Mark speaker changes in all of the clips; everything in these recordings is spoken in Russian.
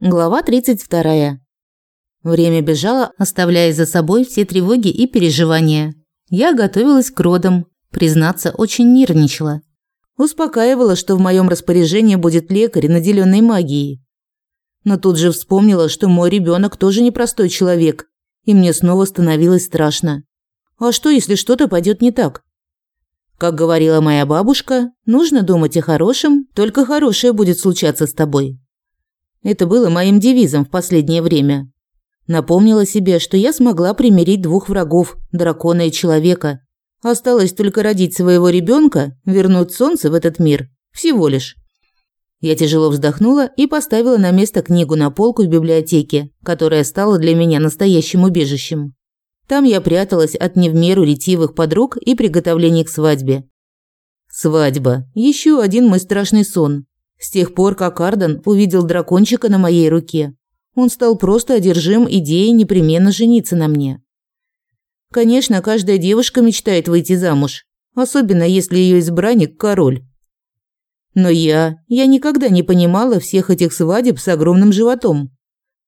Speaker 1: Глава 32. Время бежало, оставляя за собой все тревоги и переживания. Я готовилась к родам, признаться, очень нервничала. Успокаивала, что в моем распоряжении будет лекарь, наделенный магией. Но тут же вспомнила, что мой ребенок тоже непростой человек, и мне снова становилось страшно. А что, если что-то пойдет не так? Как говорила моя бабушка, нужно думать о хорошем, только хорошее будет случаться с тобой. Это было моим девизом в последнее время. Напомнила себе, что я смогла примирить двух врагов – дракона и человека. Осталось только родить своего ребенка, вернуть солнце в этот мир. Всего лишь. Я тяжело вздохнула и поставила на место книгу на полку в библиотеке, которая стала для меня настоящим убежищем. Там я пряталась от не в меру ретивых подруг и приготовлений к свадьбе. Свадьба. Еще один мой страшный сон. С тех пор, как Арден увидел дракончика на моей руке, он стал просто одержим идеей непременно жениться на мне. Конечно, каждая девушка мечтает выйти замуж, особенно если ее избранник – король. Но я, я никогда не понимала всех этих свадеб с огромным животом.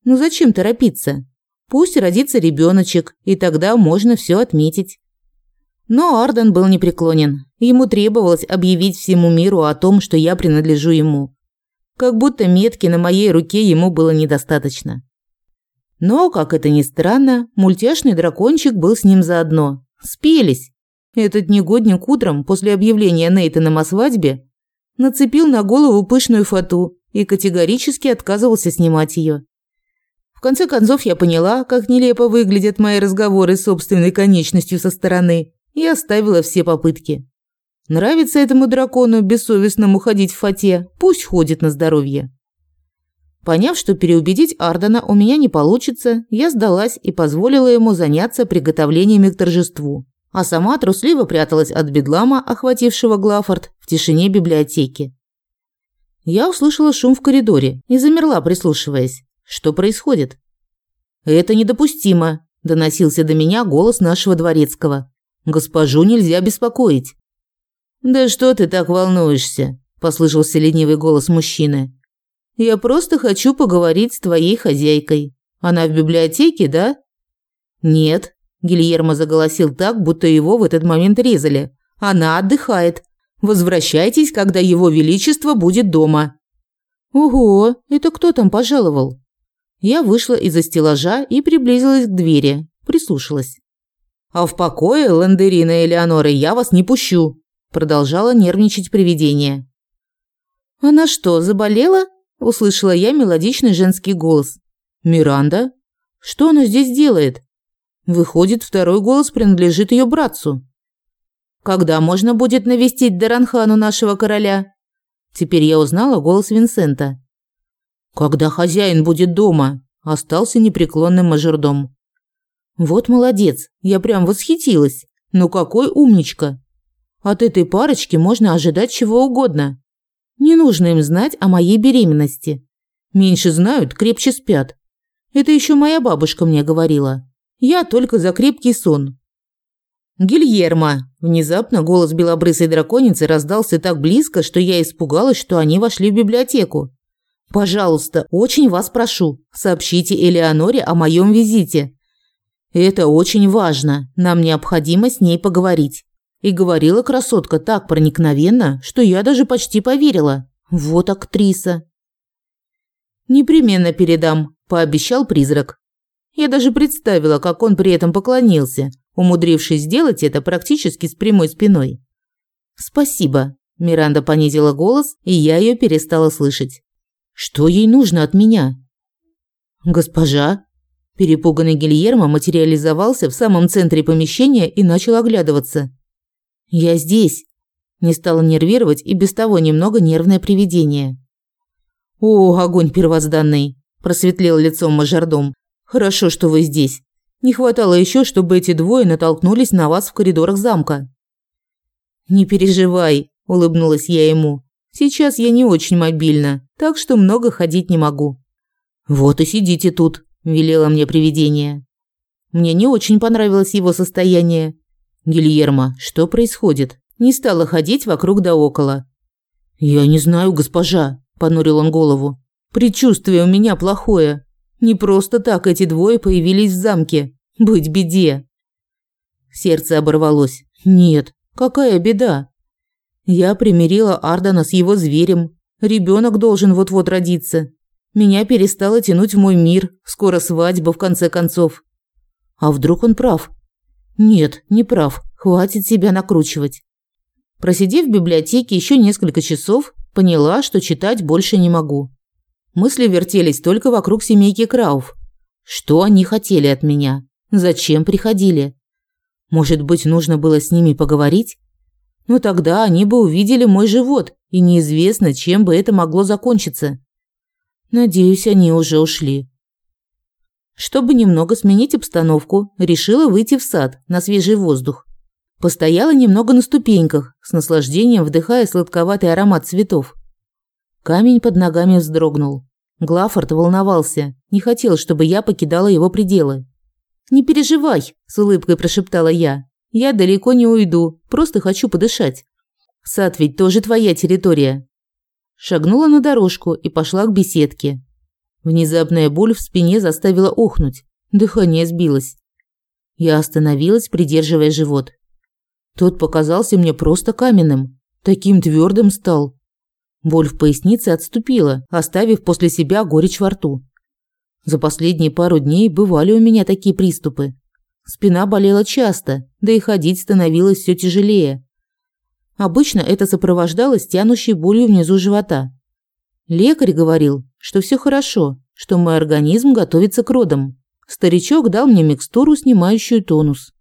Speaker 1: Ну зачем торопиться? Пусть родится ребеночек, и тогда можно все отметить. Но Арден был непреклонен. Ему требовалось объявить всему миру о том, что я принадлежу ему. Как будто метки на моей руке ему было недостаточно. Но, как это ни странно, мультяшный дракончик был с ним заодно. Спелись. Этот негодник утром, после объявления Нейтаном о свадьбе, нацепил на голову пышную фату и категорически отказывался снимать ее. В конце концов я поняла, как нелепо выглядят мои разговоры с собственной конечностью со стороны, и оставила все попытки. Нравится этому дракону бессовестному ходить в фате, пусть ходит на здоровье. Поняв, что переубедить Ардена у меня не получится, я сдалась и позволила ему заняться приготовлениями к торжеству, а сама трусливо пряталась от бедлама, охватившего Глафорд, в тишине библиотеки. Я услышала шум в коридоре и замерла, прислушиваясь. Что происходит? «Это недопустимо», – доносился до меня голос нашего дворецкого. Госпожу нельзя беспокоить. Да что ты так волнуешься? послышался ленивый голос мужчины. Я просто хочу поговорить с твоей хозяйкой. Она в библиотеке, да? Нет, Гильермо заголосил так, будто его в этот момент резали. Она отдыхает. Возвращайтесь, когда его величество будет дома. Ого, это кто там пожаловал? Я вышла из-за стеллажа и приблизилась к двери, прислушалась. А в покое, Ландерина Элеонора, я вас не пущу, продолжала нервничать привидение. Она что, заболела? услышала я мелодичный женский голос. Миранда? Что она здесь делает? Выходит, второй голос принадлежит ее братцу. Когда можно будет навестить Даранхану нашего короля? Теперь я узнала голос Винсента. Когда хозяин будет дома, остался непреклонным мажордом. Вот молодец, я прям восхитилась. Ну какой умничка. От этой парочки можно ожидать чего угодно. Не нужно им знать о моей беременности. Меньше знают, крепче спят. Это еще моя бабушка мне говорила. Я только за крепкий сон. Гильермо. Внезапно голос белобрысой драконицы раздался так близко, что я испугалась, что они вошли в библиотеку. Пожалуйста, очень вас прошу, сообщите Элеоноре о моем визите. Это очень важно. Нам необходимо с ней поговорить. И говорила красотка так проникновенно, что я даже почти поверила. Вот актриса. Непременно передам, пообещал призрак. Я даже представила, как он при этом поклонился, умудрившись сделать это практически с прямой спиной. Спасибо, Миранда понизила голос, и я ее перестала слышать. Что ей нужно от меня? Госпожа, Перепуганный Гильермо материализовался в самом центре помещения и начал оглядываться. «Я здесь!» Не стало нервировать и без того немного нервное привидение. «О, огонь первозданный!» – просветлел лицом мажордом. «Хорошо, что вы здесь. Не хватало еще, чтобы эти двое натолкнулись на вас в коридорах замка». «Не переживай», – улыбнулась я ему. «Сейчас я не очень мобильна, так что много ходить не могу». «Вот и сидите тут», велело мне привидение. Мне не очень понравилось его состояние. Гильермо, что происходит? Не стала ходить вокруг да около. Я не знаю, госпожа, понурил он голову. Предчувствие у меня плохое. Не просто так эти двое появились в замке. Быть беде. Сердце оборвалось. Нет, какая беда? Я примирила Ардана с его зверем. Ребенок должен вот-вот родиться. Меня перестало тянуть мой мир. Скоро свадьба в конце концов. А вдруг он прав? Нет, не прав. Хватит себя накручивать. Просидев в библиотеке еще несколько часов, поняла, что читать больше не могу. Мысли вертелись только вокруг семейки Крауф. Что они хотели от меня? Зачем приходили? Может быть, нужно было с ними поговорить? Но тогда они бы увидели мой живот, и неизвестно, чем бы это могло закончиться. Надеюсь, они уже ушли. Чтобы немного сменить обстановку, решила выйти в сад на свежий воздух. Постояла немного на ступеньках, с наслаждением вдыхая сладковатый аромат цветов. Камень под ногами вздрогнул. Глафорд волновался, не хотел, чтобы я покидала его пределы. «Не переживай», – с улыбкой прошептала я. «Я далеко не уйду, просто хочу подышать. Сад ведь тоже твоя территория». Шагнула на дорожку и пошла к беседке. Внезапная боль в спине заставила охнуть. Дыхание сбилось. Я остановилась, придерживая живот. Тот показался мне просто каменным, таким твердым стал. Боль в пояснице отступила, оставив после себя горечь во рту. За последние пару дней бывали у меня такие приступы. Спина болела часто, да и ходить становилось все тяжелее. Обычно это сопровождалось тянущей болью внизу живота. Лекарь говорил, что все хорошо, что мой организм готовится к родам. Старичок дал мне микстуру, снимающую тонус.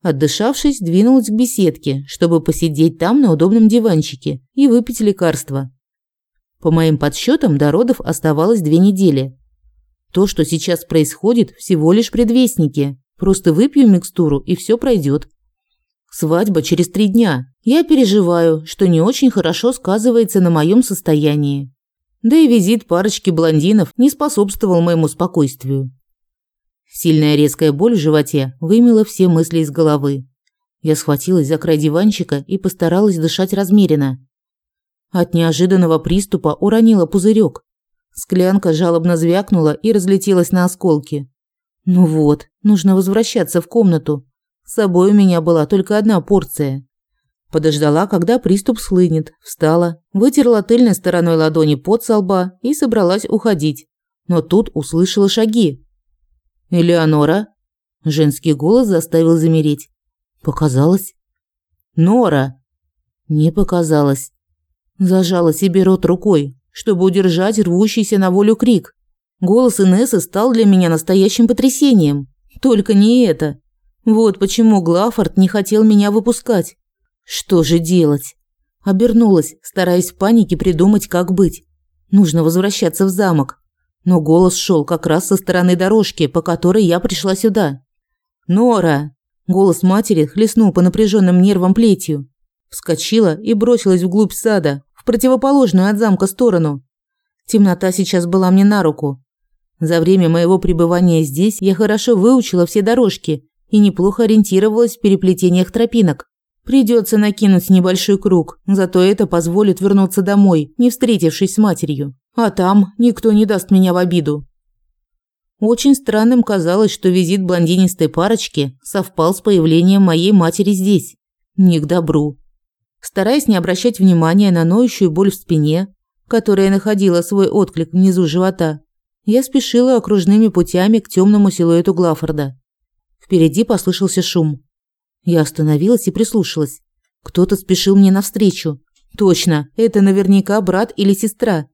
Speaker 1: Отдышавшись, двинулась к беседке, чтобы посидеть там на удобном диванчике и выпить лекарство. По моим подсчетам, до родов оставалось две недели. То, что сейчас происходит, всего лишь предвестники. Просто выпью микстуру, и все пройдет. Свадьба через три дня. Я переживаю, что не очень хорошо сказывается на моем состоянии. Да и визит парочки блондинов не способствовал моему спокойствию. Сильная резкая боль в животе вымела все мысли из головы. Я схватилась за край диванчика и постаралась дышать размеренно. От неожиданного приступа уронила пузырек. Склянка жалобно звякнула и разлетелась на осколки. Ну вот, нужно возвращаться в комнату. С собой у меня была только одна порция. Подождала, когда приступ схлынет, встала, вытерла тыльной стороной ладони под со лба и собралась уходить. Но тут услышала шаги. «Элеонора?» Женский голос заставил замереть. «Показалось?» «Нора!» Не показалось. Зажала себе рот рукой, чтобы удержать рвущийся на волю крик. Голос Инессы стал для меня настоящим потрясением. Только не это. Вот почему Глафорд не хотел меня выпускать. Что же делать? Обернулась, стараясь в панике придумать, как быть. Нужно возвращаться в замок. Но голос шел как раз со стороны дорожки, по которой я пришла сюда. «Нора!» Голос матери хлестнул по напряженным нервам плетью. Вскочила и бросилась вглубь сада, в противоположную от замка сторону. Темнота сейчас была мне на руку. За время моего пребывания здесь я хорошо выучила все дорожки и неплохо ориентировалась в переплетениях тропинок. Придется накинуть небольшой круг, зато это позволит вернуться домой, не встретившись с матерью. А там никто не даст меня в обиду. Очень странным казалось, что визит блондинистой парочки совпал с появлением моей матери здесь. Не к добру. Стараясь не обращать внимания на ноющую боль в спине, которая находила свой отклик внизу живота, я спешила окружными путями к темному силуэту Глафорда. Впереди послышался шум. Я остановилась и прислушалась. Кто-то спешил мне навстречу. Точно, это наверняка брат или сестра.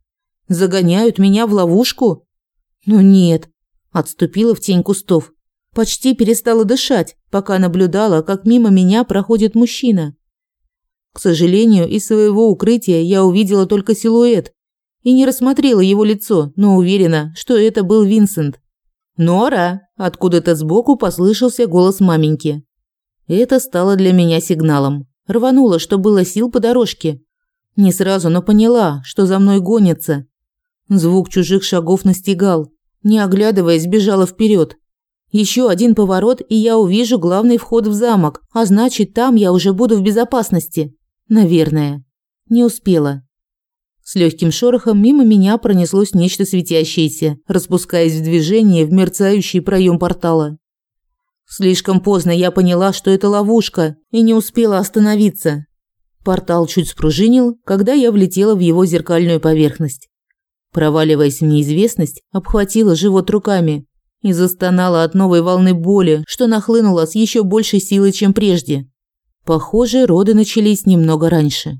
Speaker 1: Загоняют меня в ловушку? Но нет. Отступила в тень кустов. Почти перестала дышать, пока наблюдала, как мимо меня проходит мужчина. К сожалению, из своего укрытия я увидела только силуэт и не рассмотрела его лицо, но уверена, что это был Винсент. «Нора!» – откуда-то сбоку послышался голос маменьки. Это стало для меня сигналом. Рванула, что было сил по дорожке. Не сразу, но поняла, что за мной гонятся. Звук чужих шагов настигал. Не оглядываясь, бежала вперед. Еще один поворот, и я увижу главный вход в замок, а значит, там я уже буду в безопасности. Наверное. Не успела. С легким шорохом мимо меня пронеслось нечто светящееся, распускаясь в движение в мерцающий проем портала. Слишком поздно я поняла, что это ловушка, и не успела остановиться. Портал чуть спружинил, когда я влетела в его зеркальную поверхность. Проваливаясь в неизвестность, обхватила живот руками и застонала от новой волны боли, что нахлынула с еще большей силой, чем прежде. Похоже, роды начались немного раньше.